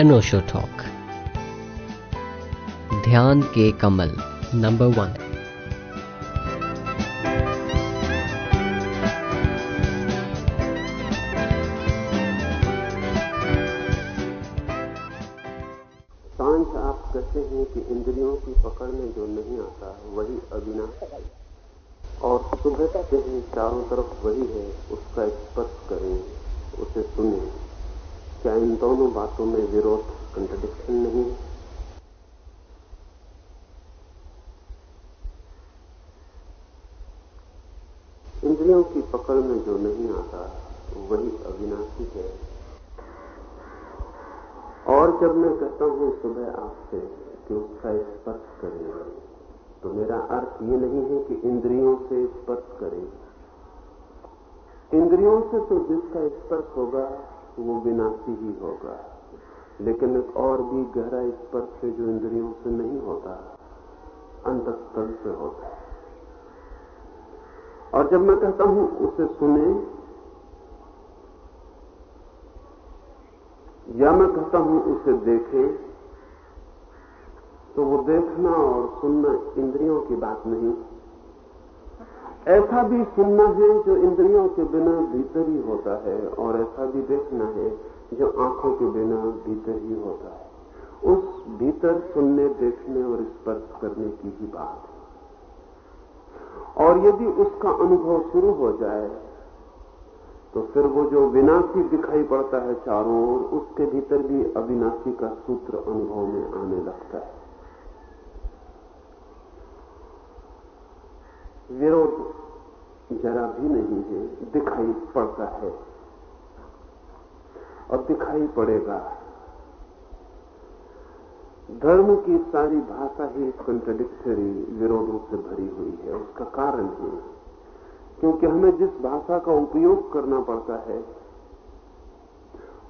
अनोशो talk ध्यान के कमल number one कहते हैं कि इंद्रियों की पकड़ में जो नहीं आता, वही अविनाशी और सुबह कहते हैं, चारों तरफ़ वही है, उसका स्पर्श करें, उसे सुने। क्या इन दोनों बातों में विरोध कंट्रडिक्शन नहीं? इंद्रियों की पकड़ में जो नहीं आता, वही अविनाशी है। और जब मैं कहता हूँ, सुबह आपसे कि उसका स्पर्श करें तो मेरा अर्थ ये नहीं है कि इंद्रियों से स्पर्श करें। इंद्रियों से तो जिसका स्पर्श होगा वो विनाशी ही होगा। लेकिन एक और भी गहरा स्पर्श है जो इंद्रियों से नहीं होता, अंतस्थल से होता है। और जब मैं कहता हूँ, उसे सुने, या मैं कहता हूँ, उसे देखे तो वो देखना और सुनना इंद्रियों की बात नहीं। ऐसा भी सुनना है जो इंद्रियों के बिना भीतर ही होता है और ऐसा भी देखना है जो आँखों के बिना भीतर ही होता है। उस भीतर सुनने, देखने और स्पर्श करने की ही बात है। और यदि उसका अनुभव शुरू हो जाए तो फिर वो जो विनाशी दिखाई पड़ता है चारों ओर, उसके भीतर भी अविनाशी का सूत्र अनुभव में आने लगता है। विरोध जरा भी नहीं है, दिखाई पड़ता है। और दिखाई पड़ेगा। धर्म की सारी भाषा ही कंट्रडिक्टरी विरोधों से भरी हुई है। उसका कारण है, क्योंकि हमें जिस भाषा का उपयोग करना पड़ता है,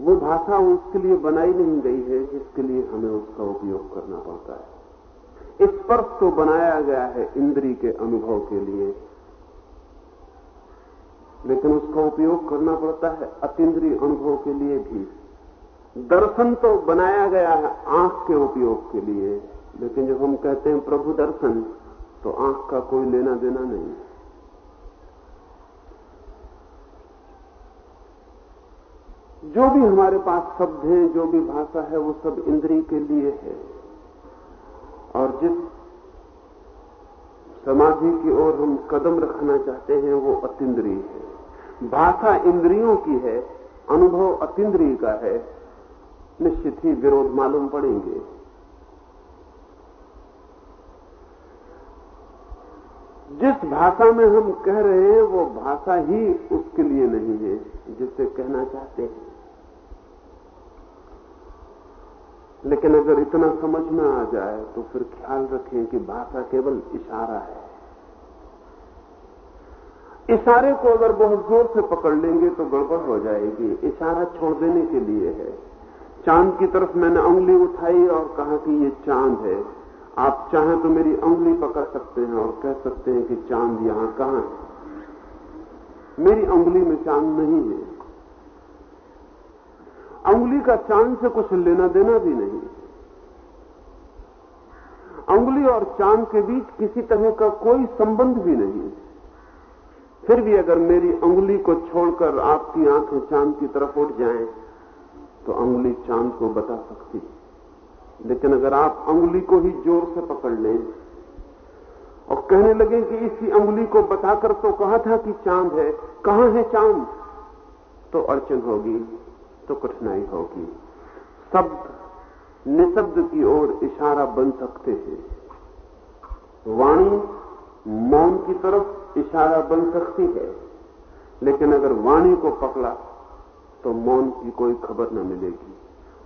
वो भाषा उसके लिए बनाई नहीं गई है, जिसके लिए हमें उसका उपयोग करना पड़ता है। स्पर्श तो बनाया गया है इंद्री के अनुभव के लिए। लेकिन उसका उपयोग करना पड़ता है अतिद्रीय अनुभव के लिए भी। दर्शन तो बनाया गया है आँख के उपयोग के लिए, लेकिन जब हम कहते हैं प्रभु दर्शन तो आँख का कोई लेना देना नहीं जो भी हमारे पास शब्द हैं, जो भी भाषा है, वो सब इंद्री के लिए है और जिस समाधि की ओर हम कदम रखना चाहते हैं, वो अतिद्रीय है। भाषा इंद्रियों की है, अनुभव अतिद्रीय का है, निश्चित ही विरोध मालूम पड़ेंगे। जिस भाषा में हम कह रहे हैं, वो भाषा ही उसके लिए नहीं है, जिसे कहना चाहते हैं। लेकिन अगर इतना समझ में आ जाए तो फिर ख्याल रखें कि भाषा केवल इशारा है। इशारे को अगर बहुत ज़ोर से पकड़ लेंगे तो गड़बड़ हो जाएगी। इशारा छोड़ देने के लिए है। चाँद की तरफ़ मैंने उंगली उठाई और कहा कि ये चाँद है। आप चाहें तो मेरी उंगली पकड़ सकते हैं और कह सकते हैं कि चाँद यहाँ कहाँ है। मेरी उंगली में चाँद नहीं है। उंगली का चाँद से कुछ लेना देना भी नहीं। उंगली और चाँद के बीच किसी तरह का कोई संबंध भी नहीं। फिर भी अगर मेरी उंगली को छोड़कर आपकी आँखें चाँद की तरफ़ उठ जाएँ तो उंगली चाँद को बता सकती लेकिन अगर आप उंगली को ही ज़ोर से पकड़ लें और कहने लगे कि इसी उंगली को बताकर तो कहा था कि चाँद है, कहाँ है चाँद? तो अड़चन होगी। तो कठिनाई होगी। शब्द निशब्द की ओर इशारा बन सकते हैं। वाणी मौन की तरफ़ इशारा बन सकती है। लेकिन अगर वाणी को पकड़ा तो मौन की कोई खबर न मिलेगी।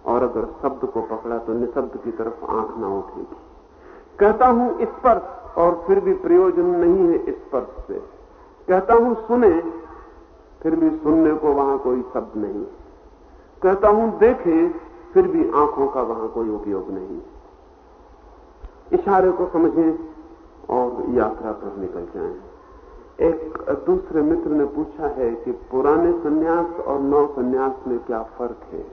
और अगर शब्द को पकड़ा तो निशब्द की तरफ़ आँख ना उठेगी। कहता हूँ स्पर्श और फिर भी प्रयोजन नहीं है स्पर्श से। कहता हूँ सुने, फिर भी सुनने को वहाँ कोई शब्द नहीं। कहता हूँ, देखें, फिर भी आँखों का वहाँ कोई उपयोग नहीं। इशारे को समझें और यात्रा पर निकल जाएँ। एक दूसरे मित्र ने पूछा है कि पुराने सन्यास और नौ सन्यास में क्या फ़र्क है?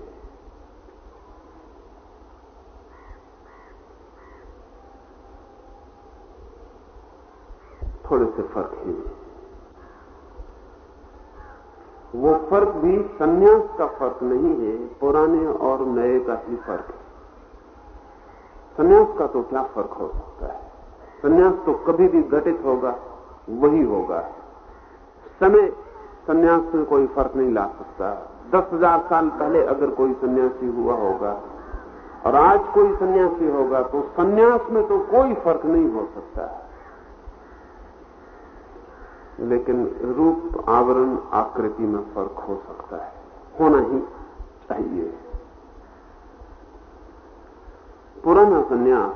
थोड़े से फ़र्क हैं। वो फ़र्क भी सन्यास का फ़र्क नहीं है, पुराने और नए का ही फ़र्क है। सन्यास का तो क्या फ़र्क हो सकता है? सन्यास तो कभी भी घटित होगा, वही होगा। समय सन्यास में कोई फ़र्क नहीं ला सकता। दस हज़ार साल पहले अगर कोई सन्यासी हुआ होगा, और आज कोई सन्यासी होगा तो सन्यास में तो कोई फ़र्क नहीं हो सकता। लेकिन रूप, आवरण, आकृति में फ़र्क हो सकता है। होना ही चाहिए। पुराना संन्यास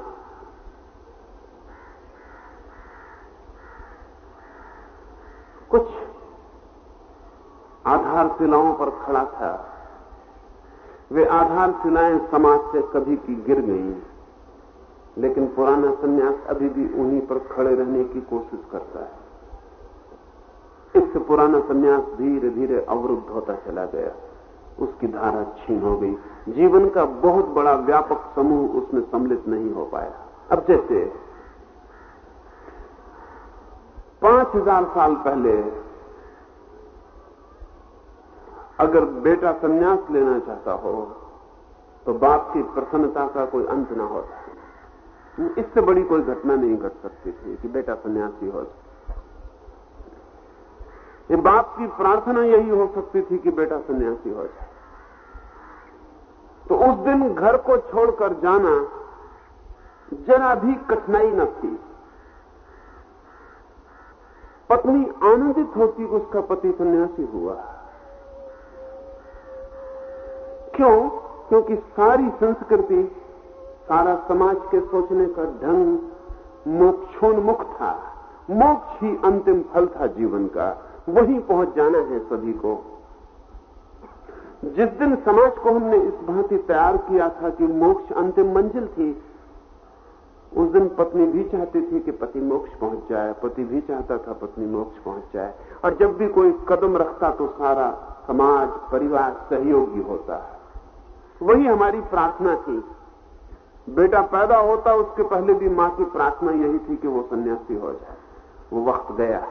कुछ आधारशिलाओं पर खड़ा था। वे आधारशिलाएँ समाज से कभी की गिर गई, लेकिन पुराना सन्यास अभी भी उन्हीं पर खड़े रहने की कोशिश करता है। इससे पुराना सन्यास धीरे धीरे अवरुद्ध होता चला गया। उसकी धारा छीन हो गई। जीवन का बहुत बड़ा व्यापक समूह उसमें सम्मिलित नहीं हो पाया। अब जैसे पाँच हज़ार साल पहले अगर बेटा सन्यास लेना चाहता हो तो बाप की प्रसन्नता का कोई अंत ना होता इससे बड़ी कोई घटना नहीं घट सकती थी कि बेटा सन्यासी हो। ये बाप की प्रार्थना यही हो सकती थी कि बेटा सन्यासी हो जाए। तो उस दिन घर को छोड़कर जाना जरा भी कठिनाई न थी। पत्नी आनंदित होती कि उसका पति सन्यासी हुआ। क्यों? क्योंकि सारी संस्कृति, सारा समाज के सोचने का ढंग मोक्षोन्मुख था। मोक्ष ही अंतिम फल था जीवन का। वहीं पहुँच जाना है सभी को। जिस दिन समाज को हमने इस भांति तैयार किया था कि मोक्ष अंतिम मंजिल थी, उस दिन पत्नी भी चाहती थी कि पति मोक्ष पहुँच जाए। पति भी चाहता था पत्नी मोक्ष पहुँच जाए। और जब भी कोई कदम रखता तो सारा समाज, परिवार सहयोगी होता। है वही हमारी प्रार्थना थी। बेटा पैदा होता, उसके पहले भी माँ की प्रार्थना यही थी कि वो सन्यासी हो जाए। वो वक्त गया।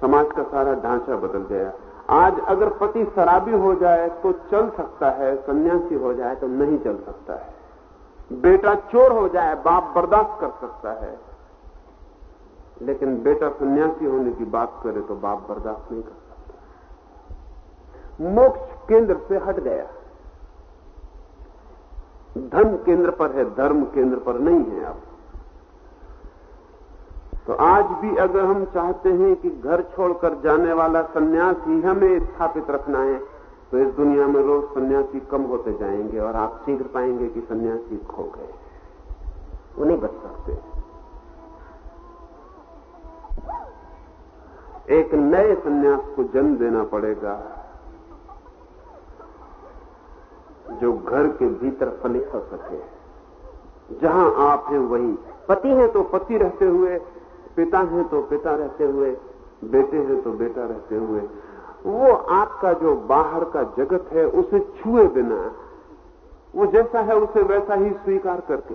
समाज का सारा ढांचा बदल गया। आज अगर पति शराबी हो जाए तो चल सकता है, सन्यासी हो जाए तो नहीं चल सकता है। बेटा चोर हो जाए, बाप बर्दाश्त कर सकता है। लेकिन बेटा सन्यासी होने की बात करे तो बाप बर्दाश्त नहीं कर सकता। मोक्ष केंद्र से हट गया। धन केंद्र पर है, धर्म केंद्र पर नहीं है अब। तो आज भी अगर हम चाहते हैं कि घर छोड़कर जाने वाला सन्यास हमें स्थापित रखना है तो इस दुनिया में रोज सन्यासी कम होते जाएँगे और आप शीघ्र पाएँगे कि सन्यासी खो गए। वो नहीं बच सकते एक नए सन्यास को जन्म देना पड़ेगा, जो घर के भीतर फलित हो सके। जहाँ आप हैं वही, पति हैं तो पति रहते हुए पिता हैं तो पिता रहते हुए, बेटे हैं तो बेटा रहते हुए। वो आपका जो बाहर का जगत है, उसे छुए बिना, वो जैसा है, उसे वैसा ही स्वीकार करके।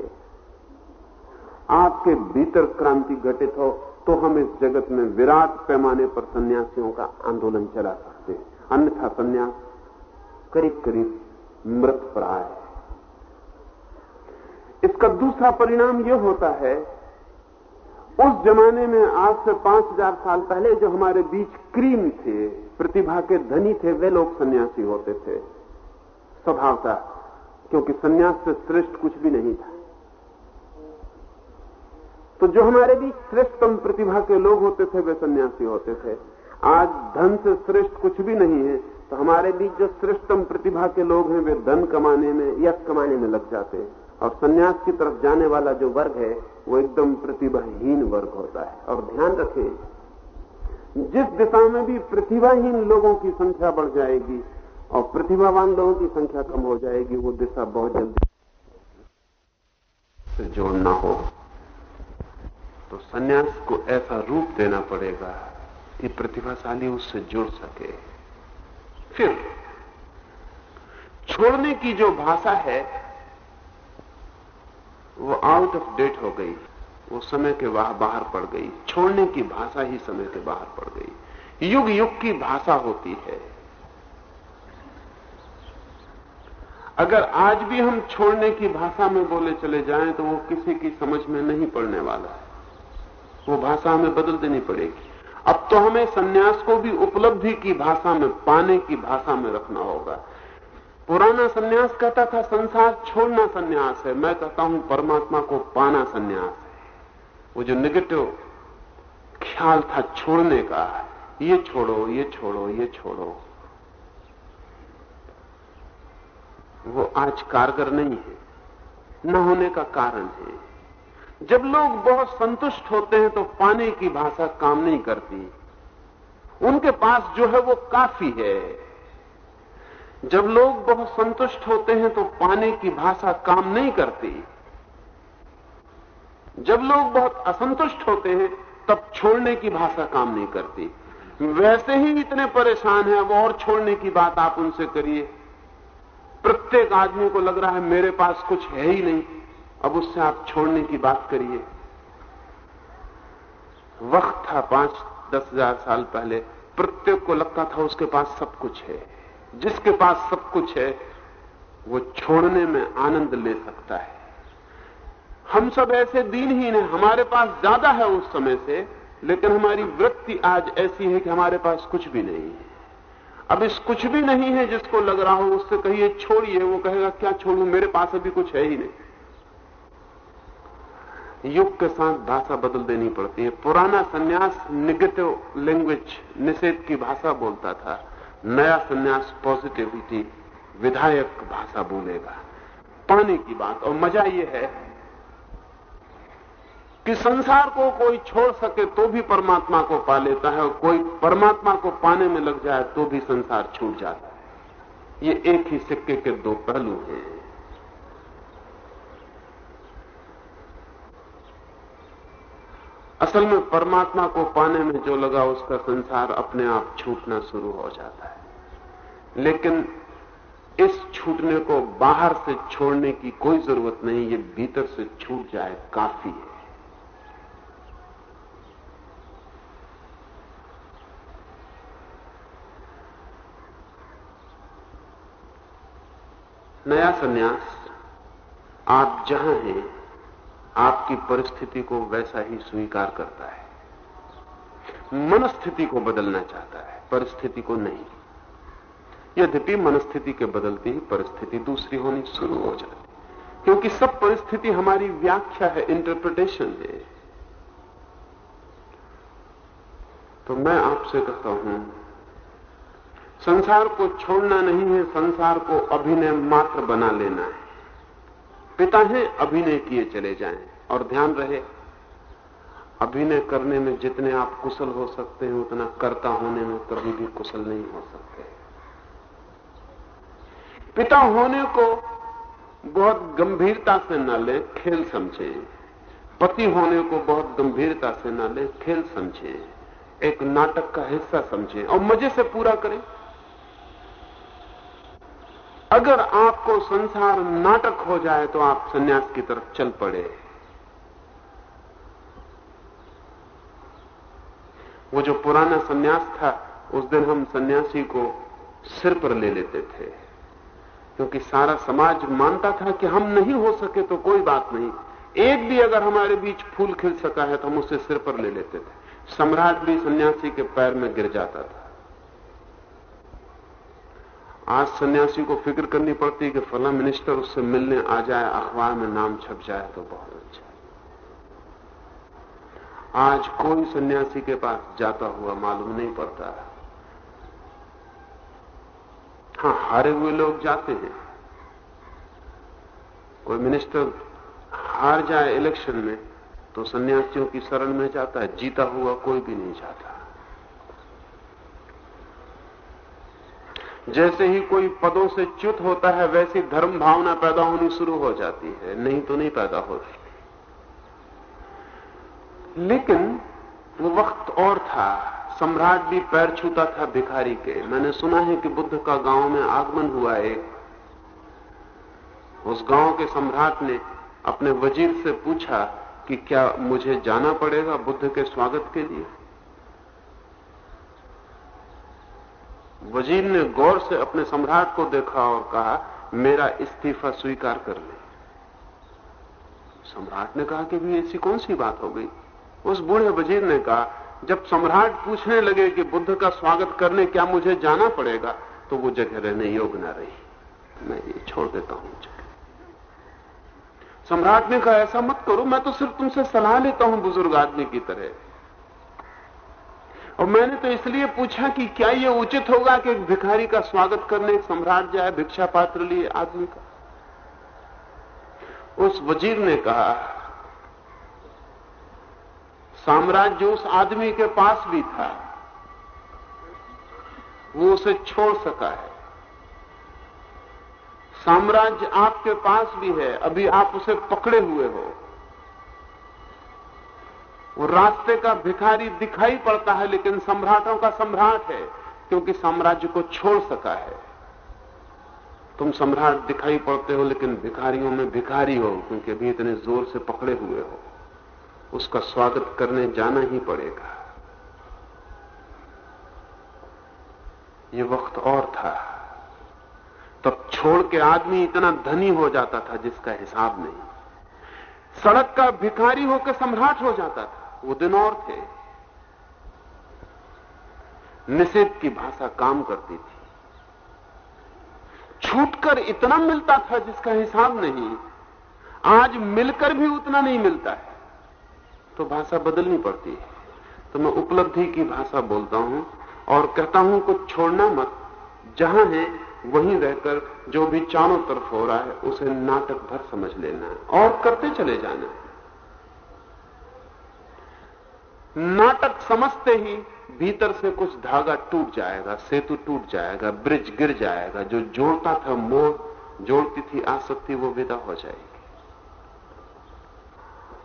आपके भीतर क्रांति घटित हो तो हम इस जगत में विराट पैमाने पर सन्यासियों का आंदोलन चला सकते हैं। अन्यथा सन्यास करीब करीब मृत प्राय इसका दूसरा परिणाम यह होता है उस जमाने में आज से पाँच हज़ार साल पहले जो हमारे बीच क्रीम थे, प्रतिभा के धनी थे, वे लोग सन्यासी होते थे। स्वभाव स्वभावता क्योंकि सन्यास से श्रेष्ठ कुछ भी नहीं था। तो जो हमारे बीच श्रेष्ठतम प्रतिभा के लोग होते थे, वे सन्यासी होते थे। आज धन से श्रेष्ठ कुछ भी नहीं है तो हमारे बीच जो श्रेष्ठतम प्रतिभा के लोग हैं, वे धन कमाने में, यश कमाने में लग जाते हैं। और सन्यास की तरफ़ जाने वाला जो वर्ग है वो एकदम प्रतिभाहीन वर्ग होता है। और ध्यान रखें, जिस दिशा में भी प्रतिभाहीन लोगों की संख्या बढ़ जाएगी और प्रतिभावान लोगों की संख्या कम हो जाएगी, वो दिशा बहुत जल्दी से जोड़ना हो। तो सन्यास को ऐसा रूप देना पड़ेगा कि प्रतिभाशाली उससे जुड़ सके। फिर, छोड़ने की जो भाषा है वो आउट ऑफ़ डेट हो गई। वो समय के वाह बाहर पड़ गई। छोड़ने की भाषा ही समय के बाहर पड़ गई। युग युग की भाषा होती है। अगर आज भी हम छोड़ने की भाषा में बोले चले जाएँ तो वो किसी की समझ में नहीं पड़ने वाला है। वो भाषा हमें बदल देनी पड़ेगी। अब तो हमें सन्यास को भी उपलब्धि की भाषा में, पाने की भाषा में रखना होगा। पुराना सन्यास कहता था, संसार छोड़ना सन्यास है। मैं कहता हूँ, परमात्मा को पाना सन्यास है। वो जो निगेटिव ख्याल था छोड़ने का, ये छोड़ो ये छोड़ो ये छोड़ो। वो आज कारगर नहीं है। न होने का कारण है। जब लोग बहुत संतुष्ट होते हैं तो पाने की भाषा काम नहीं करती। उनके पास जो है, वो काफ़ी है। जब लोग बहुत संतुष्ट होते हैं तो पाने की भाषा काम नहीं करती। जब लोग बहुत असंतुष्ट होते हैं, तब छोड़ने की भाषा काम नहीं करती। वैसे ही इतने परेशान हैं, अब और छोड़ने की बात आप उनसे करिए। प्रत्येक आदमी को लग रहा है, मेरे पास कुछ है ही नहीं। अब उससे आप छोड़ने की बात करिए। वक्त था पाँच, दस हज़ार साल पहले। प्रत्येक को लगता था उसके पास सब कुछ है। जिसके पास सब कुछ है, वो छोड़ने में आनंद ले सकता है। हम सब ऐसे दीनहीन हैं, हमारे पास ज़्यादा है उस समय से, लेकिन हमारी वृत्ति आज ऐसी है कि हमारे पास कुछ भी नहीं है। अब इस कुछ भी नहीं है जिसको लग रहा हो, उससे कहिए, छोड़िए। वो कहेगा, क्या छोड़ू? मेरे पास अभी कुछ है ही नहीं। युग के साथ भाषा बदल देनी पड़ती है। पुराना सन्यास निगेटिव लैंग्वेज, निषेध की भाषा बोलता था। नया सन्यास पॉजिटिविटी विधायक भाषा बोलेगा। पाने की बात और मज़ा यह है कि संसार को कोई छोड़ सके तो भी परमात्मा को पा लेता है और कोई परमात्मा को पाने में लग जाए तो भी संसार छूट जाता है। ये एक ही सिक्के के दो पहलू हैं। असल में परमात्मा को पाने में जो लगा उसका संसार अपने आप छूटना शुरू हो जाता है। लेकिन इस छूटने को बाहर से छोड़ने की कोई ज़रूरत नहीं, ये भीतर से छूट जाए काफ़ी है। नया सन्यास, आप जहाँ हैं आपकी परिस्थिति को वैसा ही स्वीकार करता है। मनस्थिति को बदलना चाहता है, परिस्थिति को नहीं। यद्यपि मनस्थिति के बदलते ही परिस्थिति दूसरी होनी शुरू हो जाती क्योंकि सब परिस्थिति हमारी व्याख्या है इंटरप्रिटेशन है। तो मैं आपसे कहता हूँ, संसार को छोड़ना नहीं है, संसार को अभिनय मात्र बना लेना है। पिता हैं अभिनय किए चले जाएँ और ध्यान रहे, अभिनय करने में जितने आप कुशल हो सकते हैं, उतना कर्ता होने में कभी भी कुशल नहीं हो सकते। पिता होने को बहुत गंभीरता से न ले, खेल समझे। पति होने को बहुत गंभीरता से न ले, खेल समझे। एक नाटक का हिस्सा समझे और मज़े से पूरा करें। अगर आपको संसार नाटक हो जाए तो आप सन्यास की तरफ़ चल पड़े। वो जो पुराना सन्यास था, उस दिन हम सन्यासी को सिर पर ले लेते थे। क्योंकि सारा समाज मानता था कि हम नहीं हो सके तो कोई बात नहीं। एक भी अगर हमारे बीच फूल खिल सका है तो हम उसे सिर पर ले लेते थे। सम्राट भी सन्यासी के पैर में गिर जाता था। आज सन्यासी को फ़िक्र करनी पड़ती है कि फला मिनिस्टर उससे मिलने आ जाए, अखबार में नाम छप जाए तो बहुत अच्छा आज कोई सन्यासी के पास जाता हुआ मालूम नहीं पड़ता हाँ हारे हुए लोग जाते हैं। कोई मिनिस्टर हार जाए इलेक्शन में तो सन्यासियों की शरण में जाता है, जीता हुआ कोई भी नहीं जाता। जैसे ही कोई पदों से च्युत होता है, वैसी धर्म भावना पैदा होनी शुरू हो जाती है। नहीं तो नहीं पैदा होती लेकिन वो वक्त और था। सम्राट भी पैर छूता था भिखारी के। मैंने सुना है कि बुद्ध का गाँव में आगमन हुआ एक। उस गाँव के सम्राट ने अपने वज़ीर से पूछा कि क्या मुझे जाना पड़ेगा बुद्ध के स्वागत के लिए? वज़ीर ने गौर से अपने सम्राट को देखा और कहा, मेरा इस्तीफा स्वीकार कर ले। सम्राट ने कहा कि भी ऐसी कौन सी बात हो गई? उस बूढ़े वज़ीर ने कहा, जब सम्राट पूछने लगे कि बुद्ध का स्वागत करने क्या मुझे जाना पड़ेगा तो वो जगह रहने योग्य न रही। मैं ये छोड़ देता हूँ जगह सम्राट ने कहा, ऐसा मत करो, मैं तो सिर्फ़ तुमसे सलाह लेता हूँ बुज़ुर्ग आदमी की तरह। और मैंने तो इसलिए पूछा कि क्या यह उचित होगा कि एक भिखारी का स्वागत करने सम्राट जाए, भिक्षा पात्र लिए आदमी का? उस वज़ीर ने कहा, साम्राज्य उस आदमी के पास भी था। वो उसे छोड़ सका है। साम्राज्य आपके पास भी है। अभी आप उसे पकड़े हुए हो। वो रास्ते का भिखारी दिखाई पड़ता है, लेकिन सम्राटों का सम्राट है, क्योंकि साम्राज्य को छोड़ सका है। तुम सम्राट दिखाई पड़ते हो, लेकिन भिखारियों में भिखारी हो, क्योंकि अभी इतने ज़ोर से पकड़े हुए हो। उसका स्वागत करने जाना ही पड़ेगा। ये वक्त और था। तब छोड़ के आदमी इतना धनी हो जाता था, जिसका हिसाब नहीं। सड़क का भिखारी होकर सम्राट हो जाता था। वो दिन और थे। निषेध की भाषा काम करती थी। छूटकर इतना मिलता था जिसका हिसाब नहीं, आज मिलकर भी उतना नहीं मिलता है। तो भाषा बदलनी पड़ती है। तो मैं उपलब्धि की भाषा बोलता हूँ और कहता हूँ, कुछ छोड़ना मत। जहाँ है, वहीं रहकर जो भी चारों तरफ़ हो रहा है, उसे नाटक भर समझ लेना है और करते चले जाना है। नाटक समझते ही भीतर से कुछ धागा टूट जाएगा, सेतु टूट जाएगा, ब्रिज गिर जाएगा, जो जोड़ता था मोह, जोड़ती थी आसक्ति, वो विदा हो जाएगी।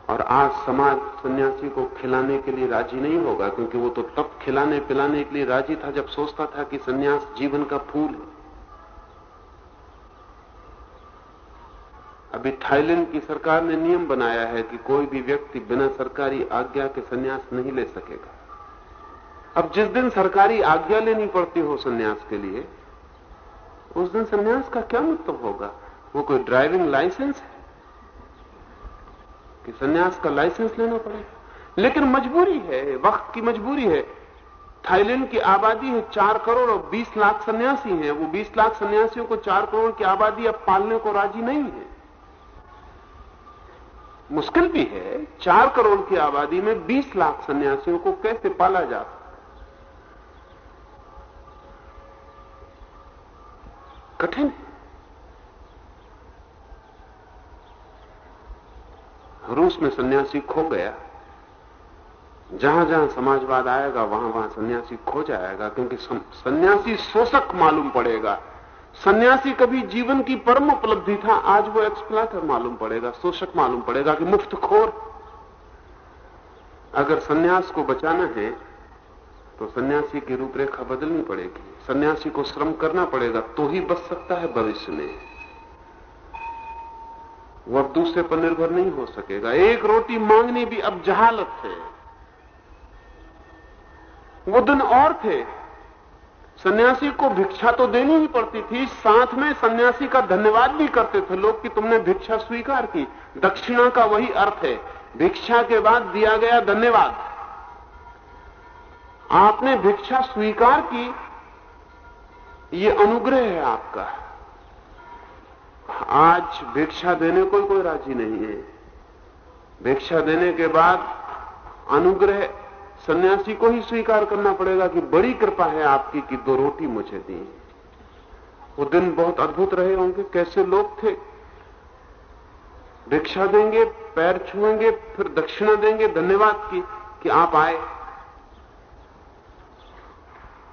और आज समाज सन्यासी को खिलाने के लिए राज़ी नहीं होगा, क्योंकि वो तो तब खिलाने पिलाने के लिए राज़ी था जब सोचता था कि सन्यास जीवन का फूल है। अभी थाईलैंड की सरकार ने नियम बनाया है कि कोई भी व्यक्ति बिना सरकारी आज्ञा के सन्यास नहीं ले सकेगा। अब जिस दिन सरकारी आज्ञा लेनी पड़ती हो सन्यास के लिए, उस दिन सन्यास का क्या मतलब होगा? वो कोई ड्राइविंग लाइसेंस है? कि सन्यास का लाइसेंस लेना पड़ेगा। लेकिन मजबूरी है, वक्त की मजबूरी है। थाईलैंड की आबादी है चार करोड़ और बीस लाख सन्यासी हैं। वो बीस लाख सन्यासियों को चार करोड़ की आबादी अब पालने को राज़ी नहीं है। मुश्किल भी है, चार करोड़ की आबादी में बीस लाख सन्यासियों को कैसे पाला जा कठिन रूस में सन्यासी खो गया। जहाँ जहाँ समाजवाद आएगा, वहाँ वहाँ सन्यासी खो जाएगा, क्योंकि सन्यासी शोषक मालूम पड़ेगा। सन्यासी कभी जीवन की परम उपलब्धि था, आज वो एक्सप्लाटर मालूम पड़ेगा, शोषक मालूम पड़ेगा कि मुफ़्त खोर अगर सन्यास को बचाना है तो सन्यासी की रूपरेखा बदलनी पड़ेगी। सन्यासी को श्रम करना पड़ेगा तो ही बच सकता है भविष्य में। वह दूसरे पर निर्भर नहीं हो सकेगा। एक रोटी मांगनी भी अब जहालत है। वो दिन और थे। सन्यासी को भिक्षा तो देनी ही पड़ती थी। साथ में सन्यासी का धन्यवाद भी करते थे लोग कि तुमने भिक्षा स्वीकार की। दक्षिणा का वही अर्थ है। भिक्षा के बाद दिया गया धन्यवाद। आपने भिक्षा स्वीकार की, ये अनुग्रह है आपका। आज भिक्षा देने को कोई राज़ी नहीं है। भिक्षा देने के बाद अनुग्रह सन्यासी को ही स्वीकार करना पड़ेगा कि बड़ी कृपा है आपकी कि दो रोटी मुझे दी। वो दिन बहुत अद्भुत रहे होंगे। कैसे लोग थे? भिक्षा देंगे, पैर छुएँगे, फिर दक्षिणा देंगे। धन्यवाद की, कि आप आए।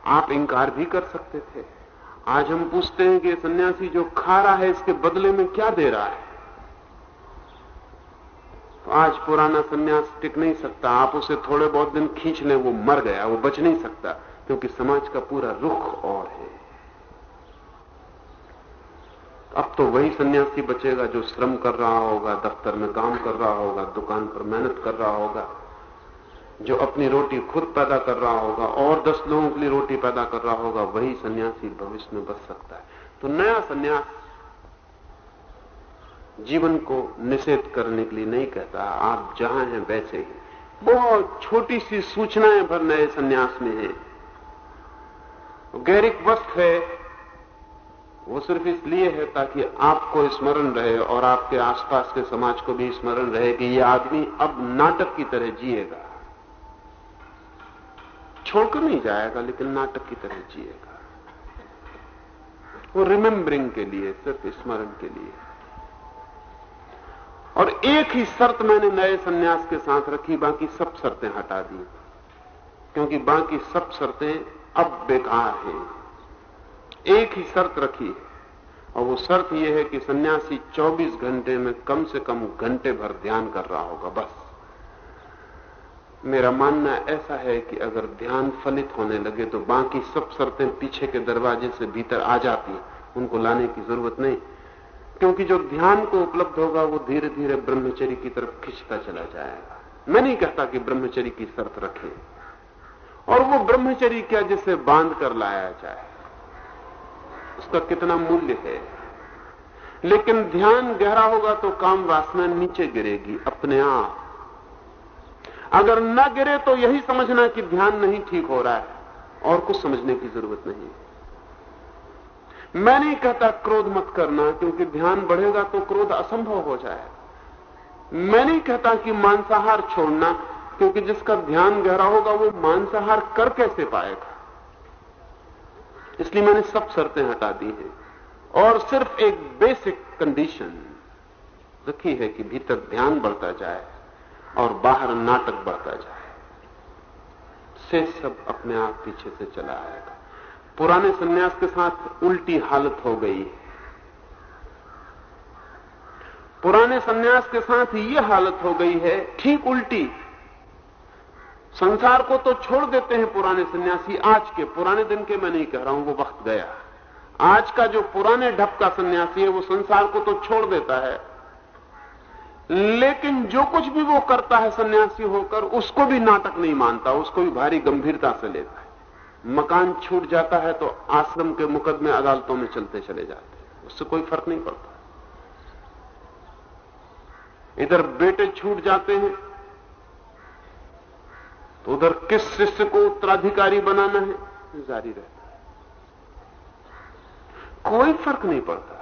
आप इंकार भी कर सकते थे। आज हम पूछते हैं कि सन्यासी जो खा रहा है, इसके बदले में क्या दे रहा है? आज पुराना सन्यास टिक नहीं सकता। आप उसे थोड़े बहुत दिन खींच लें, वो मर गया, वो बच नहीं सकता, क्योंकि समाज का पूरा रुख और है। अब तो वही सन्यासी बचेगा जो श्रम कर रहा होगा, दफ्तर में काम कर रहा होगा, दुकान पर मेहनत कर रहा होगा, जो अपनी रोटी खुद पैदा कर रहा होगा, और दस लोगों के लिए रोटी पैदा कर रहा होगा, वही सन्यासी भविष्य में बच सकता है। तो नया सन्यास जीवन को निषेध करने के लिए नहीं कहता। आप जहाँ हैं, वैसे ही। बहुत छोटी सी सूचनाएँ भर नए संन्यास में है। गैरिक वस्त है। वो सिर्फ़ इसलिए है ताकि आपको स्मरण रहे और आपके आसपास के समाज को भी स्मरण रहे कि ये आदमी अब नाटक की तरह जिएगा। छोड़कर नहीं जाएगा, लेकिन नाटक की तरह जिएगा। वो रिमेम्बरिंग के लिए, सिर्फ़ स्मरण के लिए। और एक ही शर्त मैंने नए सन्यास के साथ रखी, बाकी सब शर्तें हटा दी। क्योंकि बाकी सब शर्तें अब बेकार हैं। एक ही शर्त रखी और वो शर्त यह है कि सन्यासी 24 घंटे में कम से कम घंटे भर ध्यान कर रहा होगा, बस। मेरा मानना ऐसा है कि अगर ध्यान फलित होने लगे तो बाकी सब शर्तें पीछे के दरवाजे से भीतर आ जाती। उनको लाने की ज़रूरत नहीं। क्योंकि जो ध्यान को उपलब्ध होगा, वो धीरे धीरे ब्रह्मचरी की तरफ़ खिंचता चला जाएगा। मैं नहीं कहता कि ब्रह्मचरी की शर्त रखें। और वो ब्रह्मचरी क्या जिसे बाँध कर लाया जाए, उसका कितना मूल्य है? लेकिन ध्यान गहरा होगा तो काम वासना नीचे गिरेगी, अपने आप। अगर न गिरे तो यही समझना कि ध्यान नहीं ठीक हो रहा है, और कुछ समझने की ज़रूरत नहीं। मैं नहीं कहता क्रोध मत करना, क्योंकि ध्यान बढ़ेगा तो क्रोध असंभव हो जाए। मैं नहीं कहता कि मांसाहार छोड़ना, क्योंकि जिसका ध्यान गहरा होगा वो मांसाहार कर कैसे पाएगा? इसलिए मैंने सब शर्तें हटा दी हैं। और सिर्फ़ एक बेसिक कंडीशन रखी है कि भीतर ध्यान बढ़ता जाए और बाहर नाटक बढ़ता जाए। से सब अपने आप पीछे से चला आएगा। पुराने सन्यास के साथ उल्टी हालत हो गई। है पुराने सन्यास के साथ यह हालत हो गई है, ठीक उल्टी। संसार को तो छोड़ देते हैं पुराने सन्यासी, आज के, पुराने दिन के मैं नहीं कह रहा हूँ, वो वक्त गया। आज का जो पुराने ढप का सन्यासी है, वो संसार को तो छोड़ देता है। लेकिन जो कुछ भी वो करता है सन्यासी होकर, उसको भी नाटक नहीं मानता, उसको भी भारी गंभीरता से लेता है। मकान छूट जाता है तो आश्रम के मुकदमे अदालतों में चलते चले जाते हैं। उससे कोई फ़र्क नहीं पड़ता। इधर बेटे छूट जाते हैं तो उधर किस शिष्य को उत्तराधिकारी बनाना है जारी रहता है। कोई फ़र्क नहीं पड़ता।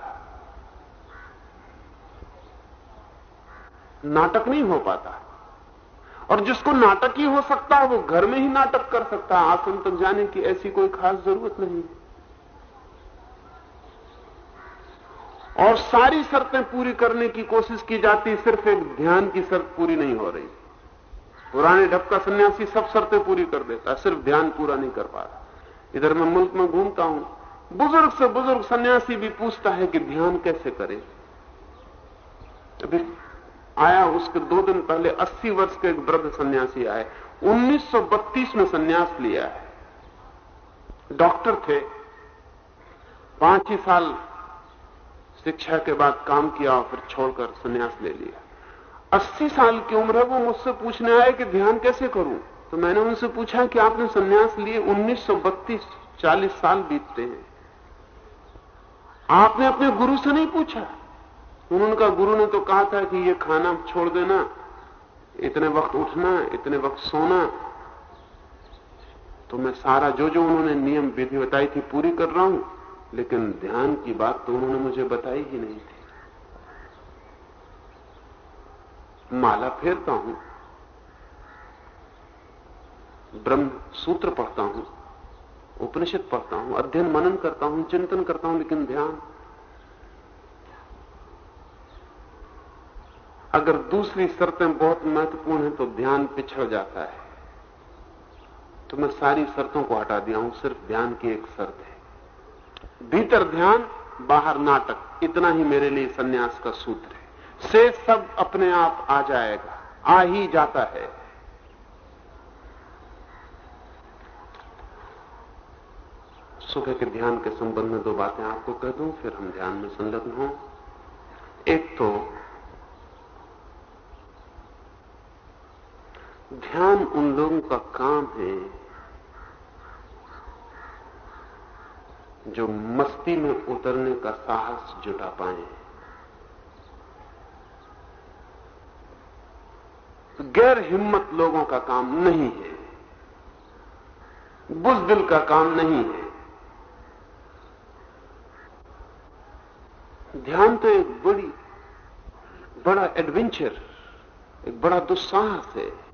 नाटक नहीं हो पाता। और जिसको नाटक ही हो सकता है, वो घर में ही नाटक कर सकता है। आसन तक जाने की ऐसी कोई खास ज़रूरत नहीं। और सारी शर्तें पूरी करने की कोशिश की जाती, सिर्फ़ एक ध्यान की शर्त पूरी नहीं हो रही। पुराने ढप का सन्यासी सब शर्तें पूरी कर देता सिर्फ़ ध्यान पूरा नहीं कर पा रहा इधर मैं मुल्क में घूमता हूँ, बुज़ुर्ग से बुज़ुर्ग सन्यासी भी पूछता है कि ध्यान कैसे करे? अभी आया, उसके दो दिन पहले 80 वर्ष के एक वृद्ध सन्यासी आए। 1932 में सन्यास लिया है। डॉक्टर थे। पाँच ही साल शिक्षा के बाद काम किया और फिर छोड़कर सन्यास ले लिया। 80 साल की उम्र है, वो मुझसे पूछने आए कि ध्यान कैसे करूँ? तो मैंने उनसे पूछा कि आपने सन्यास लिए 1932 40 साल बीतते हैं। आपने अपने गुरु से नहीं पूछा? उन्होंने कहा गुरु ने तो कहा था कि ये खाना छोड़ देना, इतने वक्त उठना, इतने वक्त सोना। तो मैं सारा जो जो उन्होंने नियम विधि बताई थी पूरी कर रहा हूँ, लेकिन ध्यान की बात तो उन्होंने मुझे बताई ही नहीं थी। माला फेरता हूँ ब्रह्म सूत्र पढ़ता हूँ, उपनिषद पढ़ता हूँ, अध्ययन मनन करता हूँ, चिंतन करता हूँ, लेकिन ध्यान अगर दूसरी शर्तें बहुत महत्वपूर्ण हैं तो ध्यान पिछड़ जाता है। तो मैं सारी शर्तों को हटा दिया हूँ, सिर्फ़ ध्यान की एक शर्त है। भीतर ध्यान, बाहर नाटक, इतना ही मेरे लिए सन्यास का सूत्र है। से सब अपने आप आ जाएगा, आ ही जाता है। सुबह के ध्यान के संबंध में दो बातें आपको कह दूँ, फिर हम ध्यान में संलग्न हों। एक तो ध्यान उन लोगों का काम है जो मस्ती में उतरने का साहस जुटा पाए। गैर हिम्मत लोगों का काम नहीं है। बुजदिल का काम नहीं है। ध्यान तो एक बड़ी, बड़ा एडवेंचर एक बड़ा दुस्साहस है।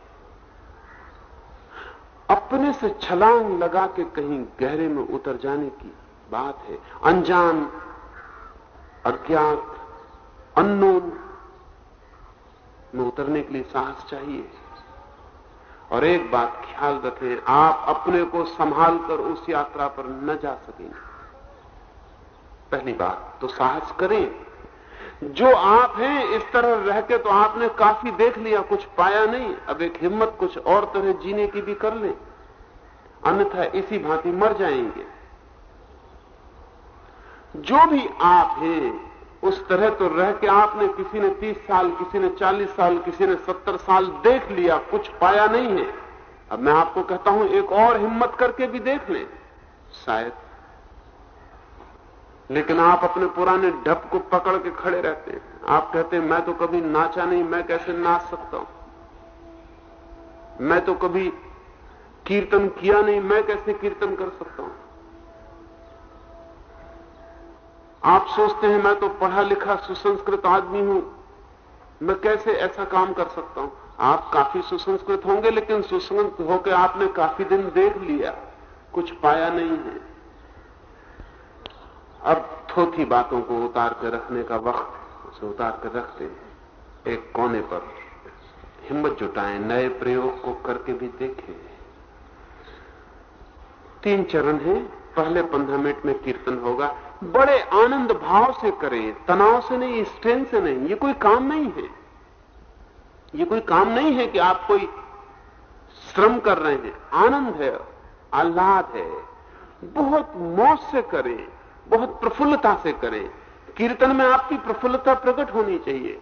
अपने से छलांग लगा के कहीं गहरे में उतर जाने की बात है। अनजान, अज्ञात, अननोन में उतरने के लिए साहस चाहिए। और एक बात ख्याल रखें, आप अपने को संभाल कर उस यात्रा पर न जा सकेंगे। पहली बात तो साहस करें। जो आप हैं, इस तरह रह के तो आपने काफ़ी देख लिया, कुछ पाया नहीं। अब एक हिम्मत कुछ और तरह जीने की भी कर लें। अन्यथा इसी भांति मर जाएँगे। जो भी आप हैं, उस तरह तो रह के आपने किसी ने 30 साल, किसी ने 40 साल, किसी ने 70 साल देख लिया, कुछ पाया नहीं है। अब मैं आपको कहता हूँ, एक और हिम्मत करके भी देख लें, शायद। लेकिन आप अपने पुराने ढप को पकड़ के खड़े रहते हैं। आप कहते हैं, मैं तो कभी नाचा नहीं, मैं कैसे नाच सकता हूँ? मैं तो कभी कीर्तन किया नहीं, मैं कैसे कीर्तन कर सकता हूँ? आप सोचते हैं, मैं तो पढ़ा लिखा सुसंस्कृत आदमी हूँ। मैं कैसे ऐसा काम कर सकता हूँ? आप काफ़ी सुसंस्कृत होंगे, लेकिन सुसंस्कृत होकर आपने काफ़ी दिन देख लिया। कुछ पाया नहीं है। अब थोथी बातों को उतार कर रखने का वक्त, उसे उतार कर रखते हैं। एक कोने पर हिम्मत जुटाएँ, नए प्रयोग को करके भी देखें। तीन चरण हैं। पहले पंद्रह मिनट में कीर्तन होगा। बड़े आनंद भाव से करें। तनाव से नहीं स्ट्रेन से नहीं। ये कोई काम नहीं है। ये कोई काम नहीं है कि आप कोई श्रम कर रहे हैं। आनंद है, आह्लाद है। बहुत मौज से करें। बहुत प्रफुल्लता से करें। कीर्तन में आपकी प्रफुल्लता प्रकट होनी चाहिए।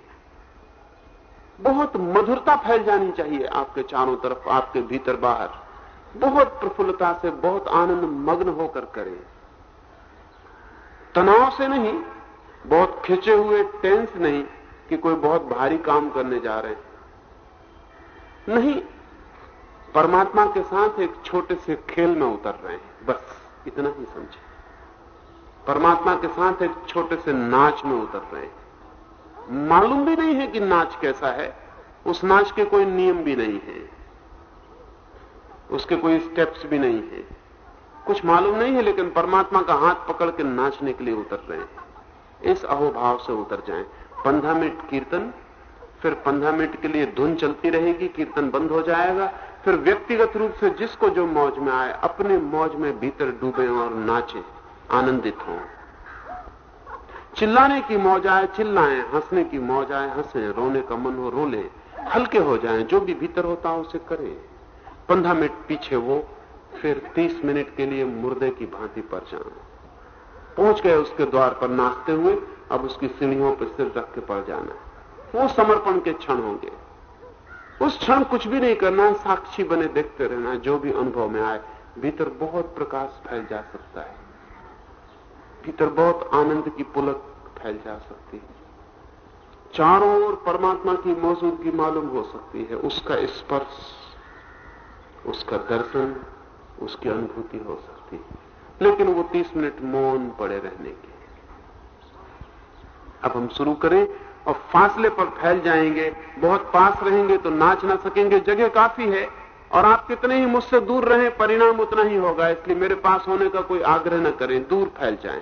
बहुत मधुरता फैल जानी चाहिए आपके चारों तरफ़, आपके भीतर बाहर। बहुत प्रफुल्लता से, बहुत आनंद मग्न होकर करें। तनाव से नहीं, बहुत खिंचे हुए टेंस नहीं कि कोई बहुत भारी काम करने जा रहे हैं। नहीं, परमात्मा के साथ एक छोटे से खेल में उतर रहे हैं, बस, इतना ही समझे। परमात्मा के साथ एक छोटे से नाच में उतर रहे हैं। मालूम भी नहीं है कि नाच कैसा है, उस नाच के कोई नियम भी नहीं है। उसके कोई स्टेप्स भी नहीं है। कुछ मालूम नहीं है, लेकिन परमात्मा का हाथ पकड़ के नाचने के लिए उतर रहे हैं। इस अहोभाव से उतर जाएँ। पंद्रह मिनट कीर्तन, फिर पंद्रह मिनट के लिए धुन चलती रहेगी, कीर्तन बंद हो जाएगा। फिर व्यक्तिगत रूप से जिसको जो मौज में आए, अपने मौज में भीतर डूबे और नाचे, आनंदित हों। चिल्लाने की मौज आए, चिल्लाएँ, हंसने की मौज आए, हंसे, रोने का मन हो, रो ले, हल्के हो जाएँ, जो भी भीतर होता है उसे करें। पंद्रह मिनट पीछे वो, फिर तीस मिनट के लिए मुर्दे की भांति पर जाए पहुँच गए उसके द्वार पर नाचते हुए, अब उसकी सीढ़ियों पर सिर रख के पड़ जाना वो समर्पण के क्षण होंगे। उस क्षण कुछ भी नहीं करना, साक्षी बने देखते रहना, जो भी अनुभव में आए, भीतर बहुत प्रकाश फैल जा सकता है। भीतर बहुत आनंद की पुलक फैल जा सकती है। चारों ओर परमात्मा की मौजूदगी मालूम हो सकती है, उसका स्पर्श उसका दर्शन, उसकी अनुभूति हो सकती है। लेकिन वो तीस मिनट मौन पड़े रहने के अब हम शुरू करें और फासले पर फैल जाएँगे। बहुत पास रहेंगे तो नाच ना सकेंगे। जगह काफ़ी है और आप कितने ही मुझसे दूर रहें, परिणाम उतना ही होगा। इसलिए मेरे पास होने का कोई आग्रह न करें। दूर फैल जाएँ।